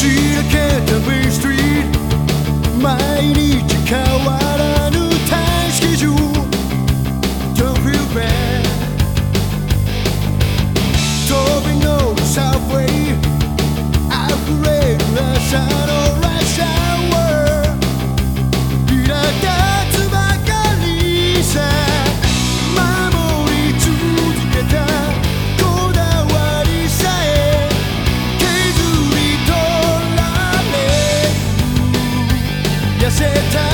She can't be Shit down.